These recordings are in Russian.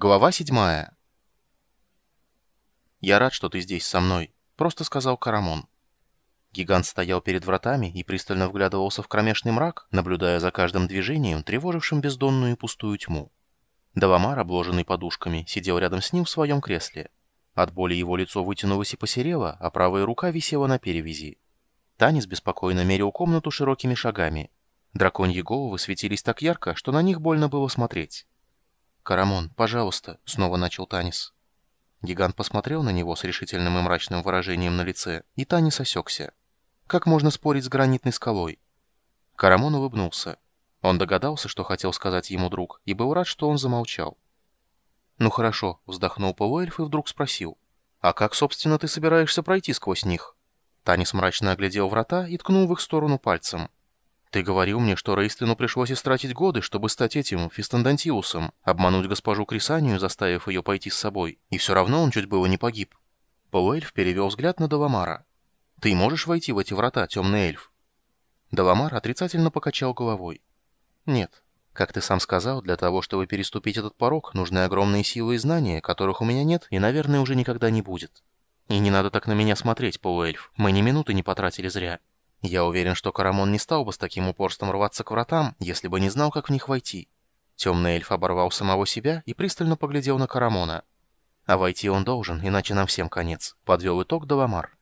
Глава седьмая. «Я рад, что ты здесь со мной», — просто сказал Карамон. Гигант стоял перед вратами и пристально вглядывался в кромешный мрак, наблюдая за каждым движением, тревожившим бездонную и пустую тьму. Даламар, обложенный подушками, сидел рядом с ним в своем кресле. От боли его лицо вытянулось и посерело, а правая рука висела на перевязи. Танис беспокойно мерил комнату широкими шагами. Драконьи головы светились так ярко, что на них больно было смотреть. «Карамон, пожалуйста», — снова начал Танис. Гигант посмотрел на него с решительным и мрачным выражением на лице, и Танис осекся. Как можно спорить с гранитной скалой? Карамон улыбнулся. Он догадался, что хотел сказать ему друг, и был рад, что он замолчал. «Ну хорошо», — вздохнул полуэльф и вдруг спросил. «А как, собственно, ты собираешься пройти сквозь них?» Танис мрачно оглядел врата и ткнул в их сторону пальцем. Ты говорил мне, что Рейстлину пришлось истратить годы, чтобы стать этим Фистандантиусом, обмануть госпожу Крисанию, заставив ее пойти с собой, и все равно он чуть было не погиб. Полуэльф перевел взгляд на Даламара. «Ты можешь войти в эти врата, темный эльф?» Даламар отрицательно покачал головой. «Нет. Как ты сам сказал, для того, чтобы переступить этот порог, нужны огромные силы и знания, которых у меня нет и, наверное, уже никогда не будет. И не надо так на меня смотреть, полуэльф. Мы ни минуты не потратили зря». Я уверен, что Карамон не стал бы с таким упорством рваться к вратам, если бы не знал, как в них войти. Темный эльф оборвал самого себя и пристально поглядел на Карамона. А войти он должен, иначе нам всем конец. Подвел итог Даламар.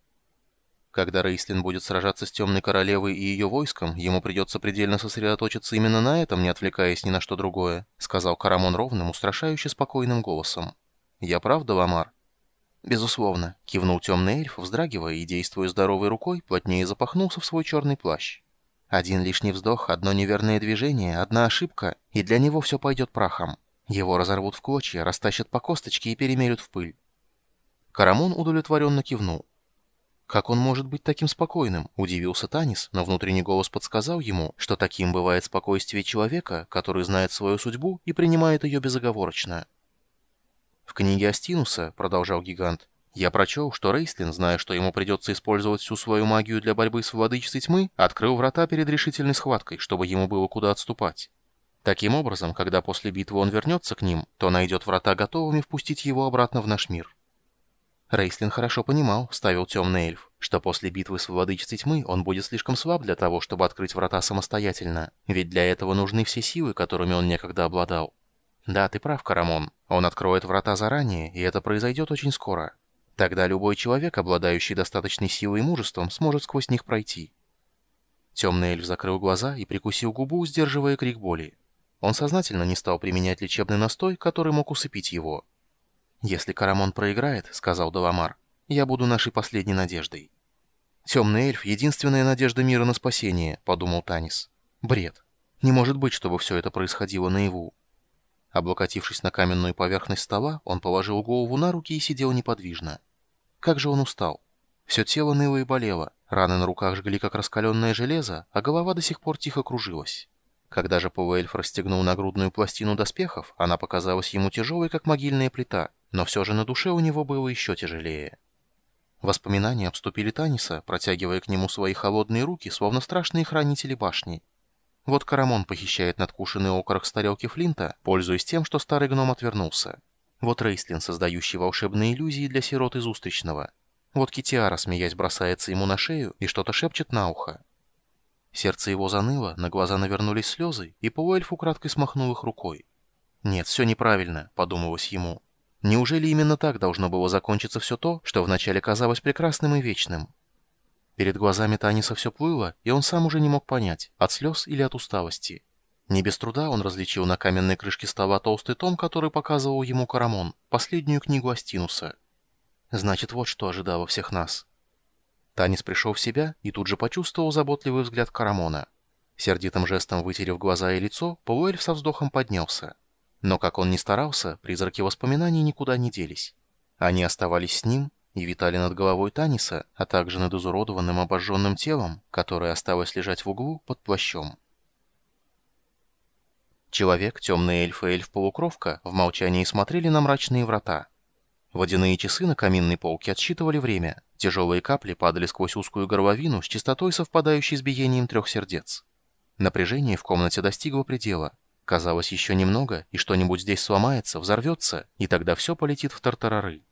Когда Рейслин будет сражаться с Темной Королевой и ее войском, ему придется предельно сосредоточиться именно на этом, не отвлекаясь ни на что другое, сказал Карамон ровным, устрашающе спокойным голосом. Я прав, Даламар? «Безусловно», — кивнул темный эльф, вздрагивая и, действуя здоровой рукой, плотнее запахнулся в свой черный плащ. Один лишний вздох, одно неверное движение, одна ошибка, и для него все пойдет прахом. Его разорвут в клочья, растащат по косточке и перемелют в пыль. Карамон удовлетворенно кивнул. «Как он может быть таким спокойным?» – удивился Танис, но внутренний голос подсказал ему, что таким бывает спокойствие человека, который знает свою судьбу и принимает ее безоговорочно. «В книге Астинуса», — продолжал гигант, — «я прочел, что Рейслин, зная, что ему придется использовать всю свою магию для борьбы с владычицей тьмы, открыл врата перед решительной схваткой, чтобы ему было куда отступать. Таким образом, когда после битвы он вернется к ним, то найдет врата готовыми впустить его обратно в наш мир». Рейслин хорошо понимал, ставил темный эльф, что после битвы с владычицей тьмы он будет слишком слаб для того, чтобы открыть врата самостоятельно, ведь для этого нужны все силы, которыми он некогда обладал. Да, ты прав, Карамон. Он откроет врата заранее, и это произойдет очень скоро. Тогда любой человек, обладающий достаточной силой и мужеством, сможет сквозь них пройти. Темный эльф закрыл глаза и прикусил губу, сдерживая крик боли. Он сознательно не стал применять лечебный настой, который мог усыпить его. «Если Карамон проиграет, — сказал Даламар, — я буду нашей последней надеждой». «Темный эльф — единственная надежда мира на спасение», — подумал Танис. «Бред. Не может быть, чтобы все это происходило наяву». Облокотившись на каменную поверхность стола, он положил голову на руки и сидел неподвижно. Как же он устал. Все тело ныло и болело, раны на руках жгли как раскаленное железо, а голова до сих пор тихо кружилась. Когда же полуэльф расстегнул нагрудную пластину доспехов, она показалась ему тяжелой, как могильная плита, но все же на душе у него было еще тяжелее. Воспоминания обступили Таниса, протягивая к нему свои холодные руки, словно страшные хранители башни. Вот Карамон похищает надкушенный окорок с тарелки Флинта, пользуясь тем, что старый гном отвернулся. Вот Рейслин, создающий волшебные иллюзии для сирот из Устричного. Вот Китиара, смеясь, бросается ему на шею и что-то шепчет на ухо. Сердце его заныло, на глаза навернулись слезы, и полуэльф украдкой смахнул их рукой. «Нет, все неправильно», — подумалось ему. «Неужели именно так должно было закончиться все то, что вначале казалось прекрасным и вечным?» Перед глазами Таниса все плыло, и он сам уже не мог понять, от слез или от усталости. Не без труда он различил на каменной крышке стола толстый том, который показывал ему Карамон, последнюю книгу Астинуса. Значит, вот что ожидало всех нас. Танис пришел в себя и тут же почувствовал заботливый взгляд Карамона. Сердитым жестом вытерев глаза и лицо, полуэльф со вздохом поднялся. Но как он ни старался, призраки воспоминаний никуда не делись. Они оставались с ним, и витали над головой Таниса, а также над изуродованным обожженным телом, которое осталось лежать в углу под плащом. Человек, темный эльф и эльф-полукровка в молчании смотрели на мрачные врата. Водяные часы на каминной полке отсчитывали время. Тяжелые капли падали сквозь узкую горловину с частотой, совпадающей с биением трех сердец. Напряжение в комнате достигло предела. Казалось, еще немного, и что-нибудь здесь сломается, взорвется, и тогда все полетит в тартарары.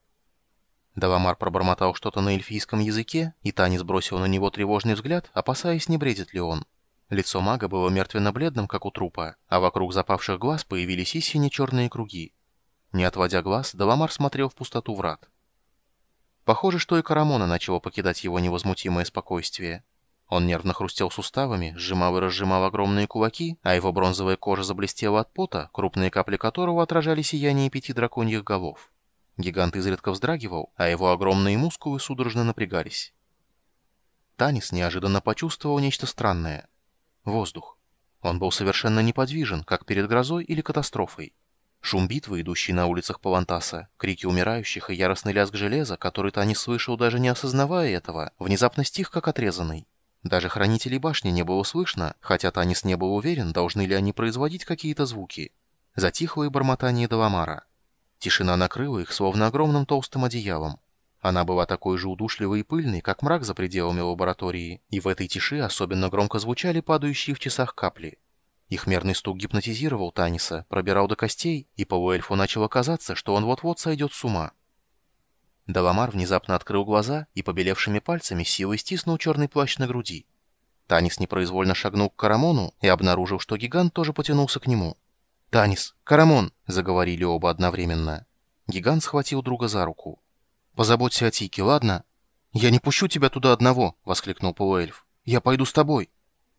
Даламар пробормотал что-то на эльфийском языке, и Танис бросил на него тревожный взгляд, опасаясь, не бредит ли он. Лицо мага было мертвенно-бледным, как у трупа, а вокруг запавших глаз появились и сине-черные круги. Не отводя глаз, Даламар смотрел в пустоту врат. Похоже, что и Карамона начало покидать его невозмутимое спокойствие. Он нервно хрустел суставами, сжимал и разжимал огромные кулаки, а его бронзовая кожа заблестела от пота, крупные капли которого отражали сияние пяти драконьих голов. Гигант изредка вздрагивал, а его огромные мускулы судорожно напрягались. Танис неожиданно почувствовал нечто странное. Воздух. Он был совершенно неподвижен, как перед грозой или катастрофой. Шум битвы, идущий на улицах Палантаса, крики умирающих и яростный лязг железа, который Танис слышал, даже не осознавая этого, внезапно стих, как отрезанный. Даже хранителей башни не было слышно, хотя Танис не был уверен, должны ли они производить какие-то звуки. Затихло и бормотание Даламара. Тишина накрыла их, словно огромным толстым одеялом. Она была такой же удушливой и пыльной, как мрак за пределами лаборатории, и в этой тиши особенно громко звучали падающие в часах капли. Их мерный стук гипнотизировал Таниса, пробирал до костей, и полуэльфу начало казаться, что он вот-вот сойдет с ума. Даламар внезапно открыл глаза и побелевшими пальцами силой стиснул черный плащ на груди. Танис непроизвольно шагнул к Карамону и обнаружил, что гигант тоже потянулся к нему. «Танис! Карамон!» — заговорили оба одновременно. Гигант схватил друга за руку. «Позаботься о Тике, ладно?» «Я не пущу тебя туда одного!» — воскликнул полуэльф. «Я пойду с тобой!»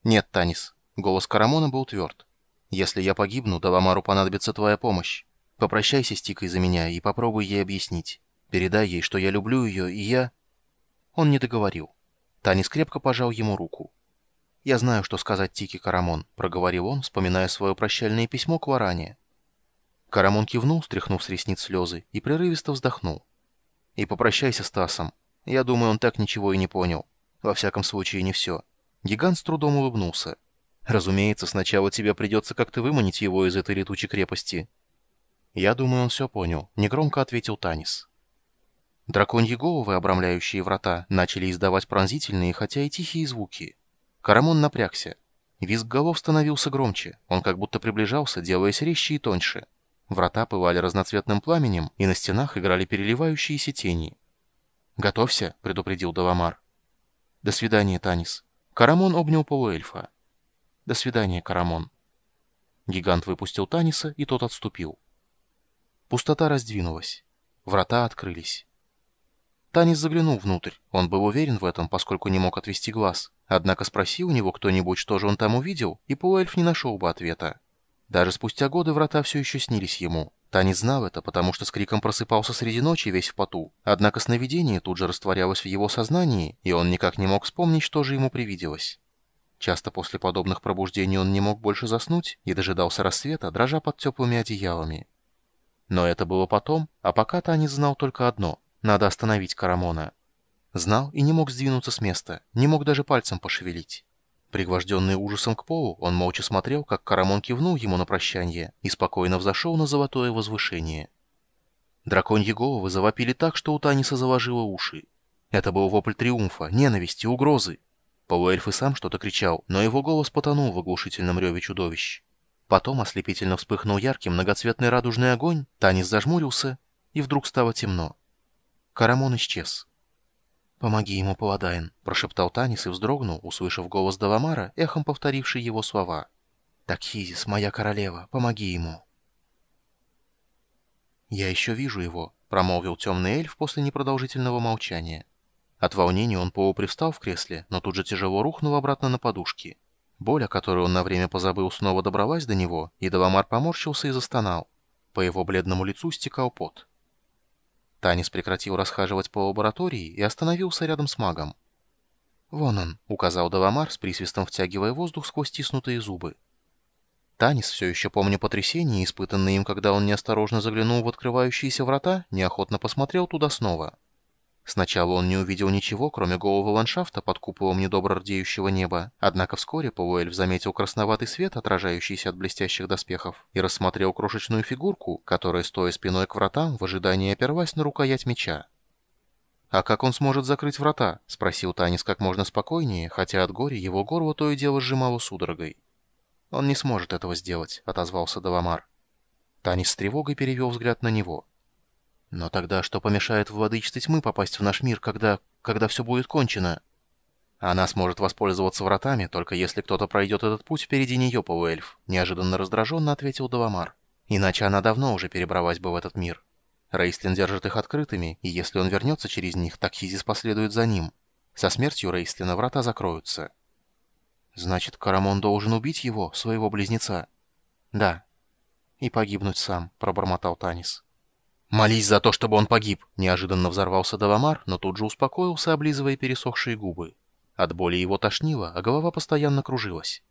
«Нет, Танис!» — голос Карамона был тверд. «Если я погибну, Даламару понадобится твоя помощь. Попрощайся с Тикой за меня и попробуй ей объяснить. Передай ей, что я люблю ее, и я...» Он не договорил. Танис крепко пожал ему руку. «Я знаю, что сказать Тике Карамон», — проговорил он, вспоминая свое прощальное письмо к Варане. Карамон кивнул, стряхнув с ресниц слезы, и прерывисто вздохнул. «И попрощайся с Тасом. Я думаю, он так ничего и не понял. Во всяком случае, не все». Гигант с трудом улыбнулся. «Разумеется, сначала тебе придется как-то выманить его из этой летучей крепости». «Я думаю, он все понял», — негромко ответил Танис. Драконьи головы, обрамляющие врата, начали издавать пронзительные, хотя и тихие звуки. Карамон напрягся. Визг голов становился громче, он как будто приближался, делаясь резче и тоньше. Врата пылали разноцветным пламенем, и на стенах играли переливающиеся тени. «Готовься», — предупредил Даламар. «До свидания, Танис». Карамон обнял полуэльфа. «До свидания, Карамон». Гигант выпустил Таниса, и тот отступил. Пустота раздвинулась. Врата открылись. Танис заглянул внутрь. Он был уверен в этом, поскольку не мог отвести глаз. Однако спроси у него кто-нибудь, что же он там увидел, и полуэльф не нашел бы ответа. Даже спустя годы врата все еще снились ему. Танис знал это, потому что с криком просыпался среди ночи весь в поту. Однако сновидение тут же растворялось в его сознании, и он никак не мог вспомнить, что же ему привиделось. Часто после подобных пробуждений он не мог больше заснуть и дожидался рассвета, дрожа под теплыми одеялами. Но это было потом, а пока Танис знал только одно — надо остановить Карамона. Знал и не мог сдвинуться с места, не мог даже пальцем пошевелить. Пригвожденный ужасом к полу, он молча смотрел, как Карамон кивнул ему на прощание и спокойно взошел на золотое возвышение. Драконьи головы завопили так, что у Таниса заложило уши. Это был вопль триумфа, ненависти, угрозы. Полуэльф и сам что-то кричал, но его голос потонул в оглушительном реве чудовищ. Потом ослепительно вспыхнул яркий многоцветный радужный огонь, Танис зажмурился, и вдруг стало темно. Карамон исчез. «Помоги ему, Паладайн», — прошептал Танис и вздрогнул, услышав голос Даламара, эхом повторивший его слова. «Такхизис, моя королева, помоги ему». «Я еще вижу его», — промолвил темный эльф после непродолжительного молчания. От волнения он полупривстал в кресле, но тут же тяжело рухнул обратно на подушки. Боль, о которой он на время позабыл, снова добралась до него, и Даламар поморщился и застонал. По его бледному лицу стекал пот. Танис прекратил расхаживать по лаборатории и остановился рядом с магом. «Вон он», — указал Даламар, с присвистом втягивая воздух сквозь стиснутые зубы. Танис, все еще помня потрясение, испытанное им, когда он неосторожно заглянул в открывающиеся врата, неохотно посмотрел туда снова. Сначала он не увидел ничего, кроме голого ландшафта под куполом недобро рдеющего неба, однако вскоре полуэльф заметил красноватый свет, отражающийся от блестящих доспехов, и рассмотрел крошечную фигурку, которая, стоя спиной к вратам, в ожидании оперлась на рукоять меча. «А как он сможет закрыть врата?» — спросил Танис как можно спокойнее, хотя от горя его горло то и дело сжимало судорогой. «Он не сможет этого сделать», — отозвался Давамар. Танис с тревогой перевел взгляд на него. «Но тогда что помешает владычице тьмы попасть в наш мир, когда... когда все будет кончено?» «Она сможет воспользоваться вратами, только если кто-то пройдет этот путь впереди нее, полуэльф», — неожиданно раздраженно ответил Давамар. «Иначе она давно уже перебралась бы в этот мир. Рейстлин держит их открытыми, и если он вернется через них, так Хизис последует за ним. Со смертью Рейстлина врата закроются». «Значит, Карамон должен убить его, своего близнеца?» «Да». «И погибнуть сам», — пробормотал Танис. «Молись за то, чтобы он погиб!» — неожиданно взорвался Давамар, но тут же успокоился, облизывая пересохшие губы. От боли его тошнило, а голова постоянно кружилась.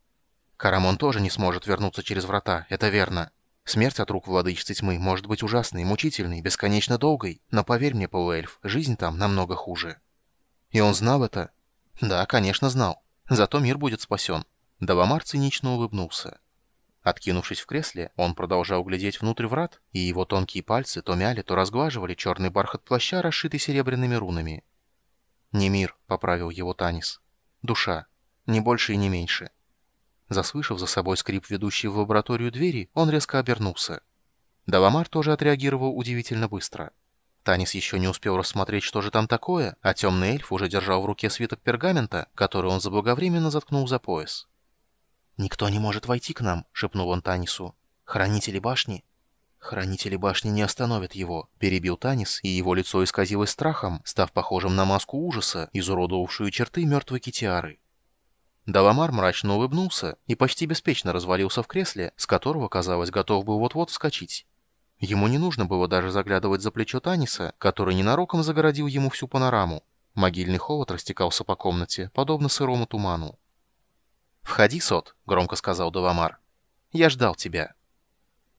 «Карамон тоже не сможет вернуться через врата, это верно. Смерть от рук владычицы тьмы может быть ужасной, мучительной, бесконечно долгой, но поверь мне, полуэльф, жизнь там намного хуже». «И он знал это?» «Да, конечно, знал. Зато мир будет спасен». Давамар цинично улыбнулся. Откинувшись в кресле, он продолжал глядеть внутрь врат, и его тонкие пальцы то мяли, то разглаживали черный бархат плаща, расшитый серебряными рунами. «Не мир», — поправил его Танис. «Душа. Не больше и не меньше». Заслышав за собой скрип ведущей в лабораторию двери, он резко обернулся. Давамар тоже отреагировал удивительно быстро. Танис еще не успел рассмотреть, что же там такое, а темный эльф уже держал в руке свиток пергамента, который он заблаговременно заткнул за пояс. «Никто не может войти к нам», — шепнул он Танису. «Хранители башни?» «Хранители башни не остановят его», — перебил Танис, и его лицо исказилось страхом, став похожим на маску ужаса, изуродовавшую черты мертвой китиары. Даламар мрачно улыбнулся и почти беспечно развалился в кресле, с которого, казалось, готов был вот-вот вскочить. Ему не нужно было даже заглядывать за плечо Таниса, который ненароком загородил ему всю панораму. Могильный холод растекался по комнате, подобно сырому туману. «Входи, Сот», — громко сказал Даламар. «Я ждал тебя».